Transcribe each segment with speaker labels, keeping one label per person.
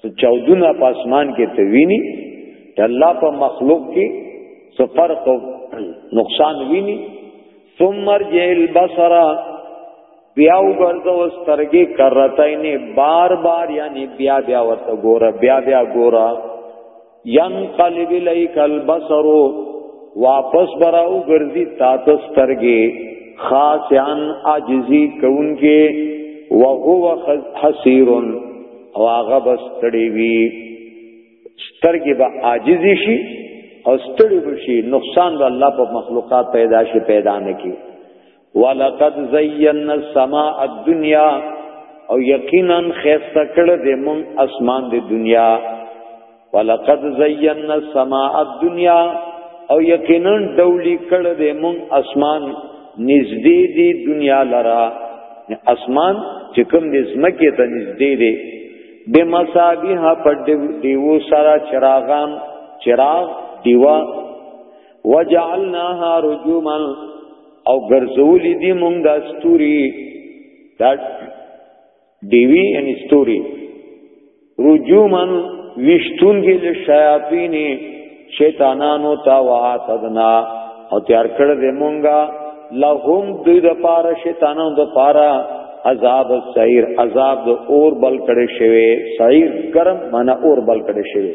Speaker 1: څه چودونه په اسمان کې ته ویني د الله په مخلوق کې څه فرق او نقصان ویني ثم ارجع البصر بیا وګرځو سترګې کرتاینه بار بار یعنی بیا بیا ورته ګوره بیا بیا ګوره ينقلب اليك البصر واپس براو ګرځي تاسو سترګې خاصان عاجزي کوونکې وهو حسير او هغه بستړي وي سترګې به عاجزي شي او ستړي بشي نقصان د الله په مخلوقات پیدا شي پیدا نه کی ولقد زینا السماء الدنيا او یقینا خیسته کړه د مون اسمان د دنیا ولقد زینا السماء الدنيا او یقینا ډولی کړه د مون اسمان نږدې دی دنیا لرا اسمان چې کوم د زمکه ته نږدې دی د مصابیح په دیو سره چراغان چراغ دیوا وجعلناها رجوما او ګرځولې دي مونږ دا ستوري دا دیوی ان ستوري رجومن وشتون کې له شیاطین شیطانانو تا واتدنا او تیار کړ دې مونږه لهم دوی د پاره شیطانانو د پاره عذاب السعیر عذاب د اور بل کړي شوی سعیر ګرم معنی اور بل کړي شوی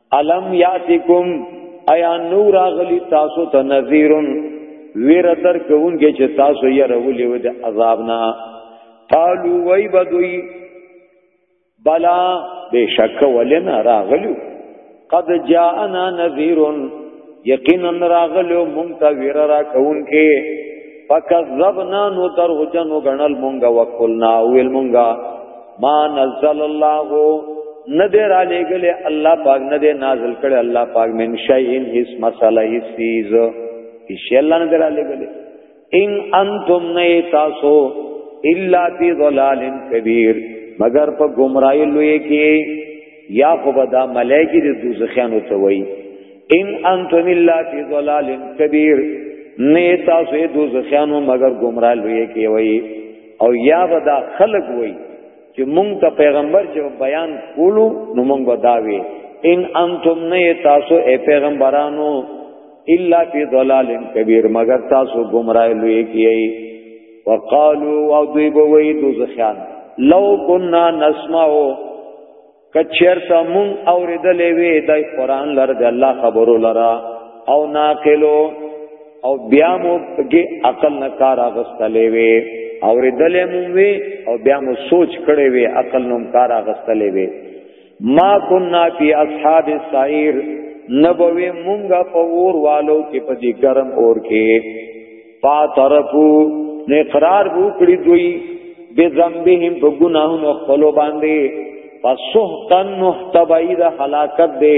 Speaker 1: الم یاتکم ایا نور اغلی تاسو ته نذیرن ویر در کوونګه چې تاسو یې راولې و د عذاب نه قالو وای بدوی بلا بشک ولنا راغلو قد جاءنا نذیرن یقینا راغلو مونږ ته ویر را کوونکه فکذبنا نو درو جنو غنل مونږه وکولنا ویل مونږه ما نزل الله نه دې را لېګلې الله پاک نه دې نازل کړي الله پاک من شيئن هیڅ مساله هیڅ چیز هیڅ الله نه دې را لېګلې ان انتم نه تاسو الا فی ضلال کبیر مگر په گمراهی لوی کې یا خو بدا ملائکی د دوزخیانو ته وای ان انتم الا فی ضلال کبیر نه تاسو د دوزخیانو مگر گمراه لوی کې وای او یا به دا خلق وای چې مونږ ته پیغمبر چې بیان کولو نو مونږ به دا وی ان انتم نه تاسو اے پیغمبرانو الا فی ضلال کبیر مگر تاسو گمراه لوی کیای وقالو او دوی به وای دوزخیان لو کنا نسمعو کچرته مون اوریدلې وی د قران لر د الله خبرو لرا او ناقلو او بیا مو کې عقل نه کار اغستلې وی اوریدلې مون وی او بیا مو سوچ کړې وی عقل نوم کار اغستلې وی ما كنا فی اصحاب السعیر نبوی مونږه په اور والو کې په دې ګرم اور کې پا طرفو نه اقرار وو کړی دوی به ذنبهم په ګناهونو خپل باندې فسحقن محتبید هلاکت دے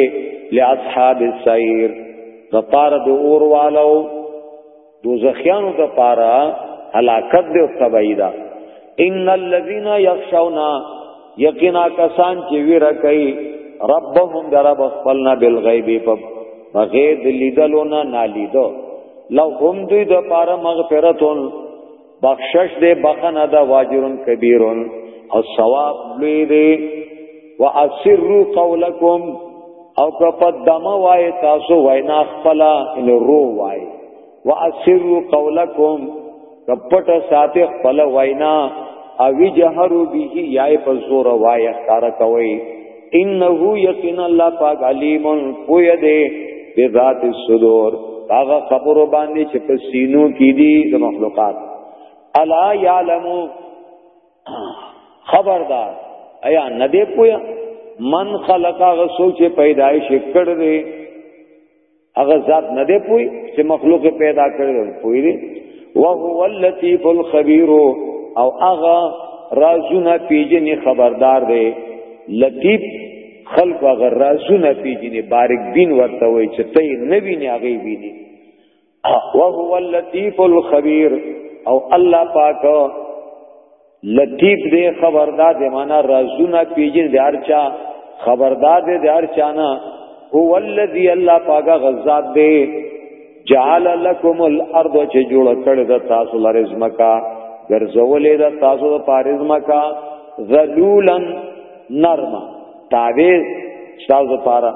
Speaker 1: لاصحاب السیر د پار د اور والو دوزخیانو د پار هلاکت دے او تبعیدا ان الذين يخشون یقینا کسان چې ویره کوي ربهم درب خپلنا بالغیب په بغیر د لیدلو نه نالیدو لو هم دوی د پاره مغفرتون بخشش دې بخنه دا واجرن کبیرن او ثواب لوی دی واسروا قولکم او کپد دمه وای تاسو وینا خپل ان روح وای واسروا قولکم کپټ ساتي خپل وینا او جهرو به یای په زور وای اختار کوي انه یقین الله پاک علیم پوی دی بذات الصدور هغه خبر باندې چې په سینو کې دي د مخلوقات الا یعلم خبردار ایا نه دی پویا من خلقا غسو چې پیدایش کړ دی هغه ذات نه دی پوي چې مخلوق پیدا کړل پوي دی وهو اللطیف الخبیر او هغه رازونه پیجنې خبردار دی لطیف خلق هغه رازونه پیجنې بارک بین ورته وي چې ته نه ویني هغه ویني وهو اللطیف الخبیر او الله پاک لطیف دې خبردار دې معنا رازونه پیجن دې ارچا خبردار دې دې ارچا نه هو الذی الله پاګه غزاد دې جعل لكم الارض چې جوړ کړی د تاسو لپاره زمکا ګرځولې د تاسو لپاره زمکا ذلولن نرمه تعویز تاسو لپاره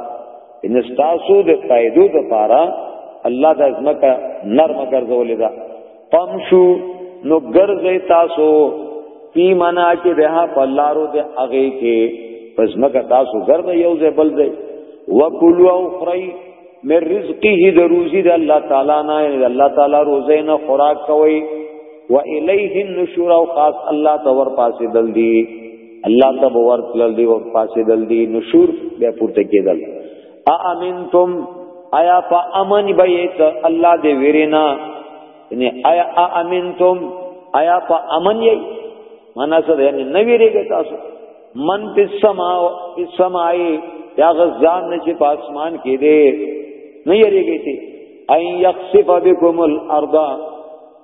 Speaker 1: ان تاسو د فائدو لپاره الله د زمکا نرمه ګرځولې ده قمشو نو ګرځي تاسو پی منا کې ده په لارو ده هغه کې پس مګه تاسو ګرځي یو ځای بل ځای وکلو او خری من رزقه د روزي د الله تعالی نه د الله تعالی روزه نه خوراک کوي و الیه النشور او خاص الله ته ور پاسې دل دی الله ته ور تل دی ور پاسې دل دی نشور به پورته کېدل امنتم آیا په امن به یک الله دې ویرینا یعنی آیا امنتم آیا په امن یی معنا څه دی یعنی نه ویریږي تاسو من په سما په سمای یا غزان نه چې په اسمان کې دی نه یریږي ته اي يخسف بكم الارض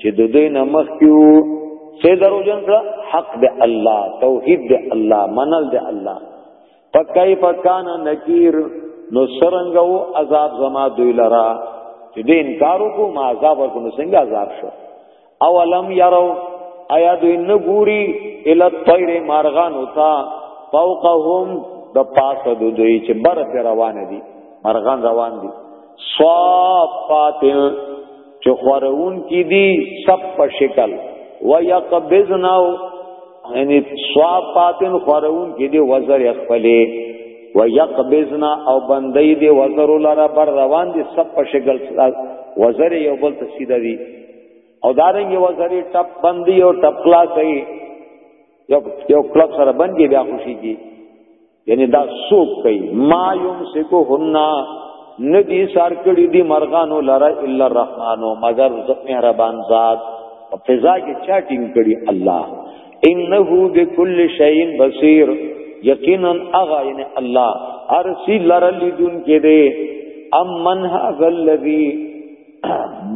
Speaker 1: چې د دوی نه مخکیو سه دروژن کړه حق د الله توحید د الله منل د الله پکای پکان نکیر نو سرنګو عذاب زما دوی لرا چې دې انکار وکړو ما عذاب ورکو نو څنګه عذاب شو اولم یرو آیا دوی نه ګوري ال طیر مارغان ہوتا فوقهم د پاسه د دوی چې بر پر روان دي مارغان روان دي صافات چې خورون کې دي سب په شکل و یقبضنا یعنی صافاتن خورون کې دي وزر خپلې و یقبضنا او بندې دي وزر لره بر روان دي سب په شکل وزر یو بل ته سیده دي او دارنګ وزر ټپ بندي او ټپ کلا کوي یو یو کلب سره بندي بیا خوشي کی یعنی دا سوک کوي ما یمسکو هننا ندی سار کړي دي مرغانو لرا الا الرحمن مگر مهربان ذات او فضا کې چاټینګ کړي الله انه بكل شيء بصير یقینا اغا یعنی الله ارسی لرا لیدون کې دي امن هذا الذي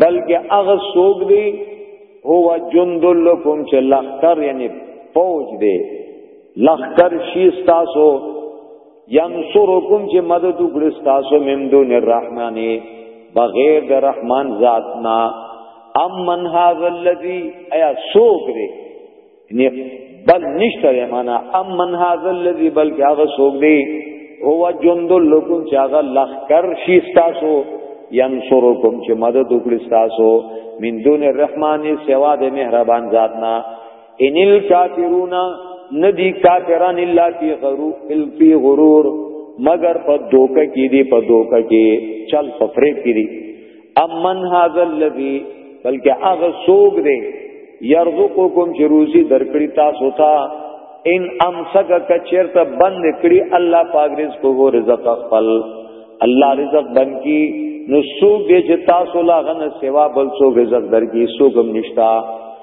Speaker 1: بلکې اغه سوک دی هو جند لكم چې لختر یعنی فوج دی لخر شي تاسو ينصركم چې مدد وکړي تاسو من دون الرحمن بغیر د رحمان ذاتنا ام من هذا الذي ايا سوق دي نه بل نشته معنا ام من هذا الذي بلکې هغه سوق دي هو جند لكم چې هغه لخر شي تاسو ينصركم چې مدد وکړي تاسو من دون الرحمن سوا د مهربان ذاتنا ان الکافرون ندی کافران الا فی غرور فی غرور مگر په دوکه کې دی په دوکه کې چل په فریب کې دی امن هاذا الذی بلکې هغه سوق دی یرزقکم چې روزي درکړي تاسو ته ان امسک کچرت بند کړي الله پاک رزق هو رزق خپل الله رزق بند کی نو سوق دې چې تاسو لا غنه سوا بل سوق رزق درکې سوق هم نشتا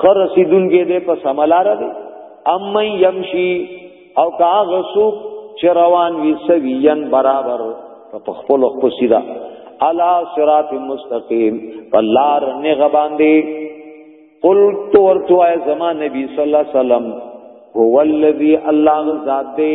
Speaker 1: خر رسیدونکې دې په سملار دې ام یمشي او کا غسو چې روان وي سویان برابر په خپل خپل سیدا علا صراط مستقیم بلار نه غباندې قل تو ورتو اے زمان نبی صلی الله علیه وسلم هو الذی الله ذات دې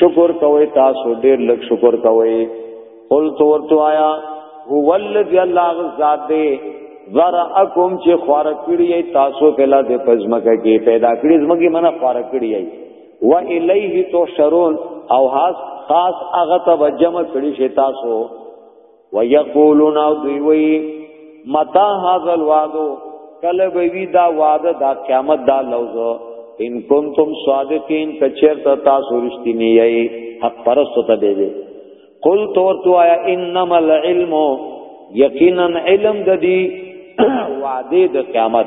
Speaker 1: شکر کوي تاسو ډیر لږ شکر کوي قلت ورتو آیا هو الذی الله ذات دی ذرأکم چې خوار کړی تاسو کله د پزمکه کې پیدا کړی زمګي منه خوار کړی و الیه تو شرون او خاص خاص هغه ته جمع کړی شي تاسو ويقولون او دوی وی متا هاذا الوعد کله به وی دا وعده دا قیامت دا لوز ان کنتم صادقین کچرتا تاسو رښتینی یی حق پرستو ته دی قل تور تو آیا انما العلم یقینا علم د دی وعده د قیامت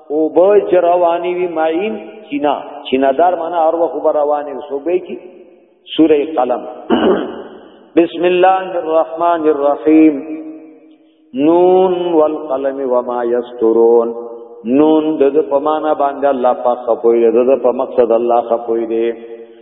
Speaker 1: او به چې رواني وي معین چینا چینادار معنا هر وخت به رواني صوبې کې سوره قلم بسم الله الرحمن الرحیم نون والقلم وما یسترون نون د په معنا باندې الله پاک خپوي د په مقصد الله خپوي دی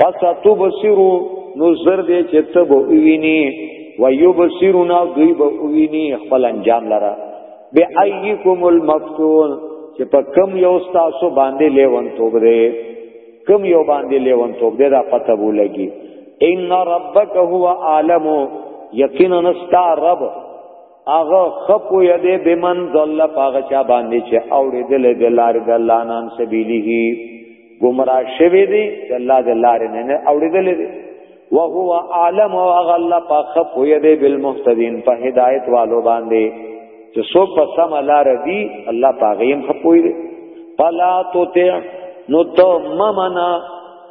Speaker 1: پس تو بصیرو نو زر دې چې ته به ویني و یبصرون دوی به ویني خپل انجام لره بی ایکم المفتون چې په کم یو تاسو باندې لیوان توب دی کم یو باندې لیوان توب دی دا پته وو لګي ان ربک هو عالم یقینا نستا رب هغه خپو یده بمن ضل پاغه چا باندې چې اوړې دل د لار د الله نام سبیله گمراه شوی دی د الله د لار نه نه اوړې دل دی وهو عالم او غل په خپو یده بالمهتدین په هدایت والو باندې چې سو په سم لار دی الله پاغه هم خپوی دی پلا تو ته نو تو ممنا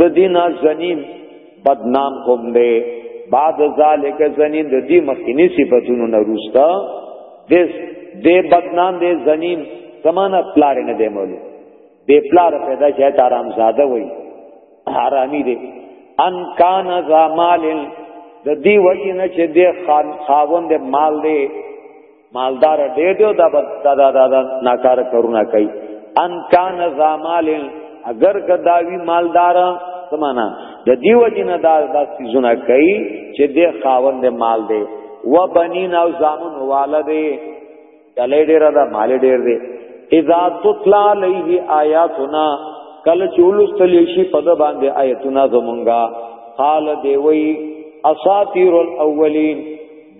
Speaker 1: د دین زنیم بدنام هم دی بعد ذالک زنیم د دې مخکینی صفاتونو نه روستا دې دې بدنام دې زنیم زمانہ پلار نه دی مولو دې پلار پیدا شې ته آرام زاده وای حرامي دې ان کان زمال د دې وجه نه چې دې خان خاوند مال دې مالدار ډېر دی دا دا دا, دا, دا ناکار کرونا کوي ان کان زامال اگر کداوی مالدار سمانا د دیو جن دا دا سيزونه کوي چې د خاوند مال دی و بنین او زامن والده دلې ډېر دا مال ډېر دی اذا تطلع علیه آیاتنا کله چولستل شي په د باندې آیتونه زمونږه قال دی وی اساطیر الاولین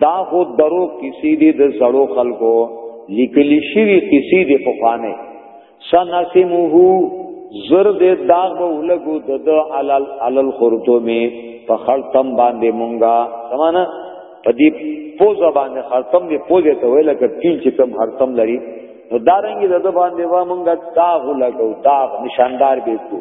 Speaker 1: دا خو درو کسی دی د زړو خلکو لیکلی شوی کسی دی په خانه سنسمه زر دې داغ به ولګو د د علل علل خرطومه په خرطم باندې مونږه سمانا په دې پوزه باندې خرطم دې پوزه ته ویل کړه تیل چې کم خرطم لري نو دارنګي د باندې وا مونږه داغ ولګو داغ نشاندار به کو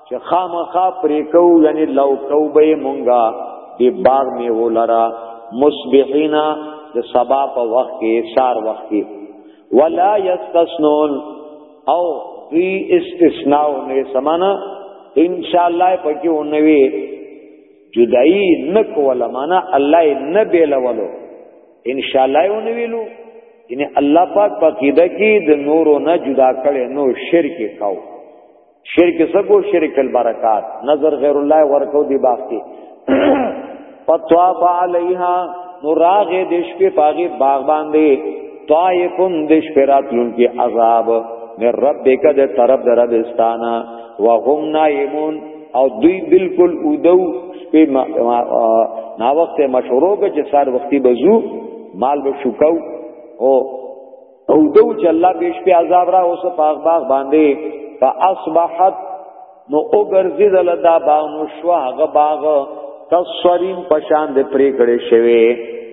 Speaker 1: چې خامخا پریکو یعنی لو کو به مونږه دی باغ می ولرا مصبحینا د سبا په وخت کې سار وخت کې ولا یستسنون او دی استثناء نه سمانا ان شاء الله پکې ونوي جدائی نکولا مانا اللہ نه بیلولو ان شاء الله یو نه ویلو یعنی الله پاک په عقیده کې د نورو نه جدا کړي نو شرک کاو شرک سکو شرک البرکات نظر غیر الله ورکو دی باغ کې فطواف علیها نراغ د شپې پاغي باغ باندې طائفن د شپې راتلون کې عذاب من ربک د طرف در ربستانا وهم نائمون او دوی بالکل اودو شپې نا وخت مشورو کې چې سار وختي بزو مال به شکاو او او دو چې الله به شپې عذاب را اوس په باغ باندې فاصبحت نو وګرځیدل دا باغ نو شو هغه باغ تصریم پشان د پرې کړې شوی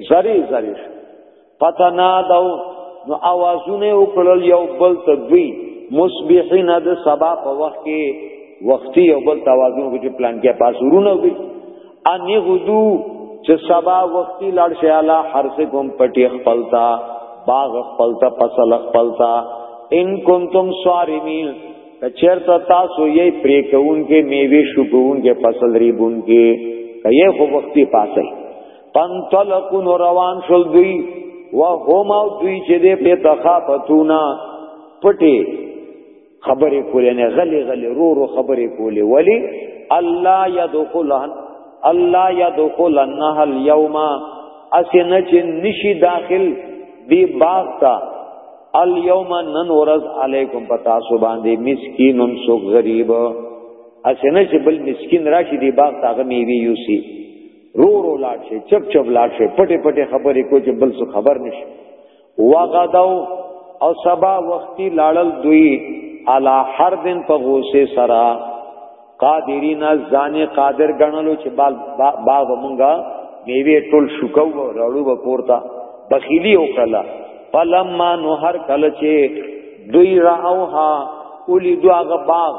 Speaker 1: زری زری پتنا دو نو आवाजونه وکړل یو بل ته دوی مصبحین د سبا په وخت کې وختي یو بل توازن کې پلان کې پاسورونه وي ان غدو چې سبا وختي لاړ شي اعلی حرس کوم پټي خپلتا باغ خپلتا فصل خپلتا ان کنتم صارمین کچرتا تاسو یې پرې کوون کې میوه شګون کې فصل ریبون کې کایې خو وختي پاسه پنتلقون روان شول دوی وهم او دوی چې دې په تخافتونا پټي خبرې کولې نه غلي غلي رو رو خبرې کولې ولی الله يدخلن الله يدخلنها اليوم اسنه چې نشي داخل دی باغ تا اليوم نن ورځ علیکم پتا سو باندې مسکین هم سو غریب اسنه چې بل مسکین راشي دی باغ تا غمی وی یوسی رو رو لاړ شي چپ چپ لاړ شي پټه پټه خبرې کو چې بل څه خبر نشي وغدو او سبا وختي لاړل دوی علا حربن په غوسه سرا قادرین ځان قادر غنلو چې بال باغ مونږه میوه ټول شکو راړو وپورتا بخیلی وکړه فلما نو هر کله چې دوی راوها اولی دو هغه باغ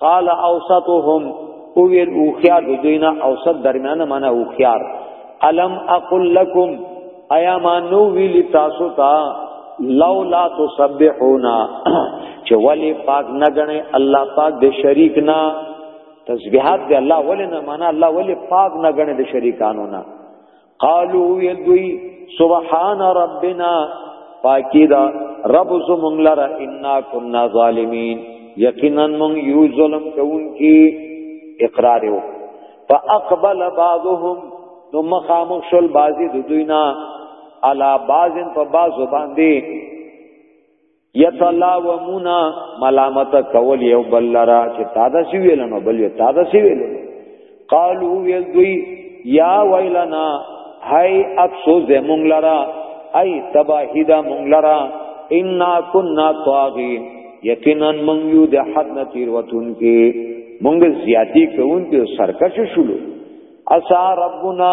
Speaker 1: قال اوسطهم او ویل او خيار دوینا اوسط درمیانه معنا او خيار الم اقل لكم ایا ما نو ویل تاسو ته لولا تسبحونا چې ولی پاک نه غني الله پاک د شریک نه تسبیحات دی الله ولی نه معنا الله ولی پاک نه غني د شریکانو نه قالو یدوی سبحان ربنا پاکی دا رب زمونږ لره انا كنا ظالمین یقینا مونږ یو ظلم کوونکی اقرار یو فاقبل بعضهم نو مخامخ شل بازی د دوینا علا بازن په بازو باندې یتلاومون ملامت کول یو بل لرا چې تا دا سی ویل نو بل تا دا سی ویل قالو ویل دوی یا ویلنا هاي افسوس دې مونږ لرا ای تباہی دا مونږ لرا ان كنا طاغین یقینا مونږ یو د حد نه تیر وتون کې مونږ زیاتی کوون کې سرکش شولو اسا ربنا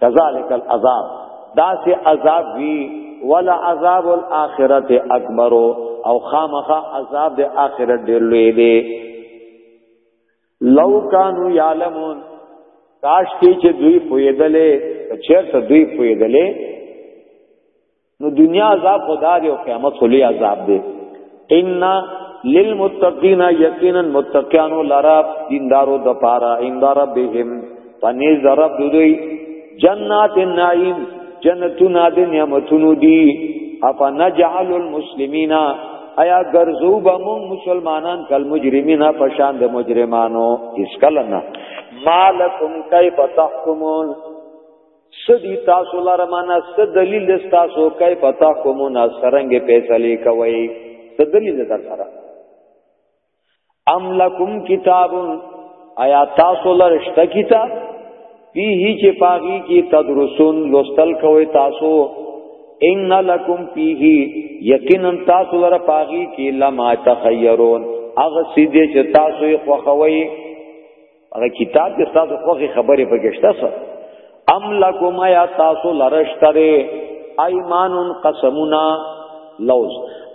Speaker 1: کذالک العذاب دا سه عذاب وی ولا عذاب الاخرته اکبر او خامخا عذاب د اخرت ډیر لوی دی لو کانوا یعلمون کاش کې چې دوی پویدلې چیرته دوی پویدلې نو دنیا عذاب خدا دی او قیامت خو لوی عذاب دی ان للمتقین یقینا متقیان لرا دیندارو د پارا ان ربهم پنی ضرب دوی جنات النعیم جنتنا د نعمتونو دی اپا نجعل المسلمین ایا ګرځو به مون مسلمانان کل مجرمین په شان د مجرمانو اس کلنا مالکم کیف تحکمون سدی تاسو لره معنا ست دلیل تاسو کای پتا کوم نا سرنګ فیصله کوي ست دلیل در سره ام لکم کتاب آیا تاسو لره شته کتاب پیه چې پاغي کې تدرسون لوستل کوي تاسو ان لکم پیه یقینا تاسو لره پاغي کې لما تخیرون اغه سیدې چې تاسو یې خوخوي هغه کتاب کې تاسو خوخي خبرې پکښته سو ام لکم یا تاسو لرشتره ایمان قسمنا لوز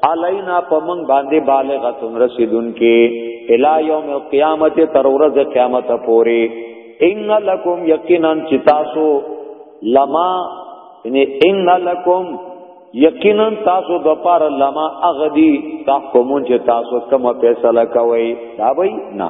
Speaker 1: علینا پمن باندې بالغتون رسیدون کې الی یوم القیامت تر ورځ قیامت پورې ان لکم یقینا چې تاسو لما یعنی ان لکم یقینا تاسو د پار لما اغدی تحکمون چې تاسو کومه فیصله کوي دا وای نه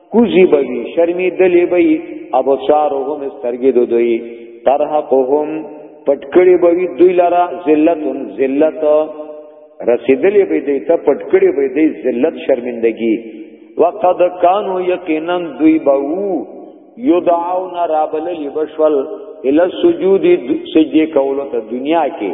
Speaker 1: کوزی بوی شرمی دلی بی ابو سارهم استرگی دو دوی ترحقهم پټکړی بوی دوی لرا ذلتن ذلت رسیدلی بی دی تا پټکړی بی دی ذلت شرمندگی وقد کانو یقینا دوی بوو یدعون رابللی بشول الى سجود سجدی کولو تا دنیا کی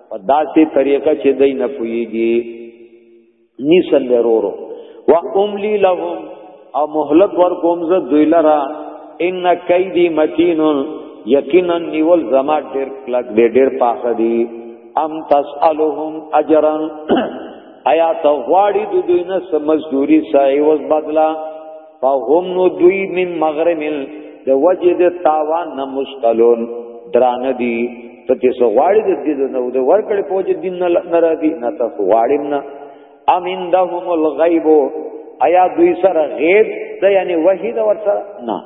Speaker 1: په داسې طریقه چې دای نه پويږي نیسن ورورو و املی لهم او مهلت ورکوم زه دوی لرا ان کیدی متین یقینا نیول زما ډیر کلک دی ډیر پاخه دی ام تسالهم اجرا آیا تو غواړي د دوی نه سمزدوري سای وز بدلا فهم نو دوی من مغرم د وجه د تاوان نه مستلون درانه دي ته چې سو غواړي د دې نه د ورکړې په وجه دین نه ناراضي نه تاسو غواړي نه امندهم الغیب ایا دوی سره غیب ده یعنی وحی ده ورسره نه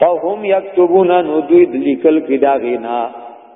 Speaker 1: فهم یكتبون نو دوی لیکل کې دا غینا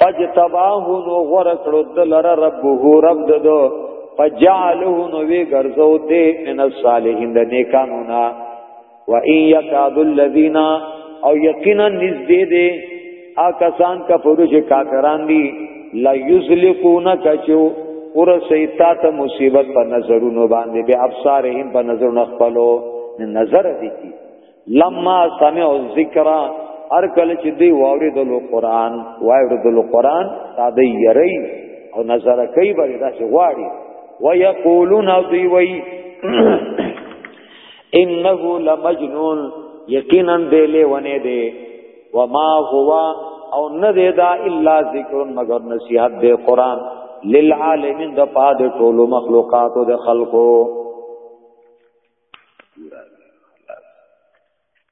Speaker 1: پجتباه نو غره کړو دلر ربه رب ددو فجعله نو وی ګرځو دې من الصالحین د نیکانو نا و ان یکاد الذین او یقینا نزدې دې آ کسان کا فروج کافران دي لا یزلقونک چو اور سیتا ته مصیبت په نظرونو باندې به ابصارهم په نظرونو خپلو نظر دي کی لما سمعوا الذکر هر کله چې دی واوري د قرآن واوري د قرآن تا دی یری او نظر کوي به دا چې غواړي ويقولون دی وی انه لمجنون یقینا دی له ونه دی وما هو او نه دی دا الا ذکر مگر نصیحت دی قران للعالمین د پاد ټولو مخلوقاتو د خلقو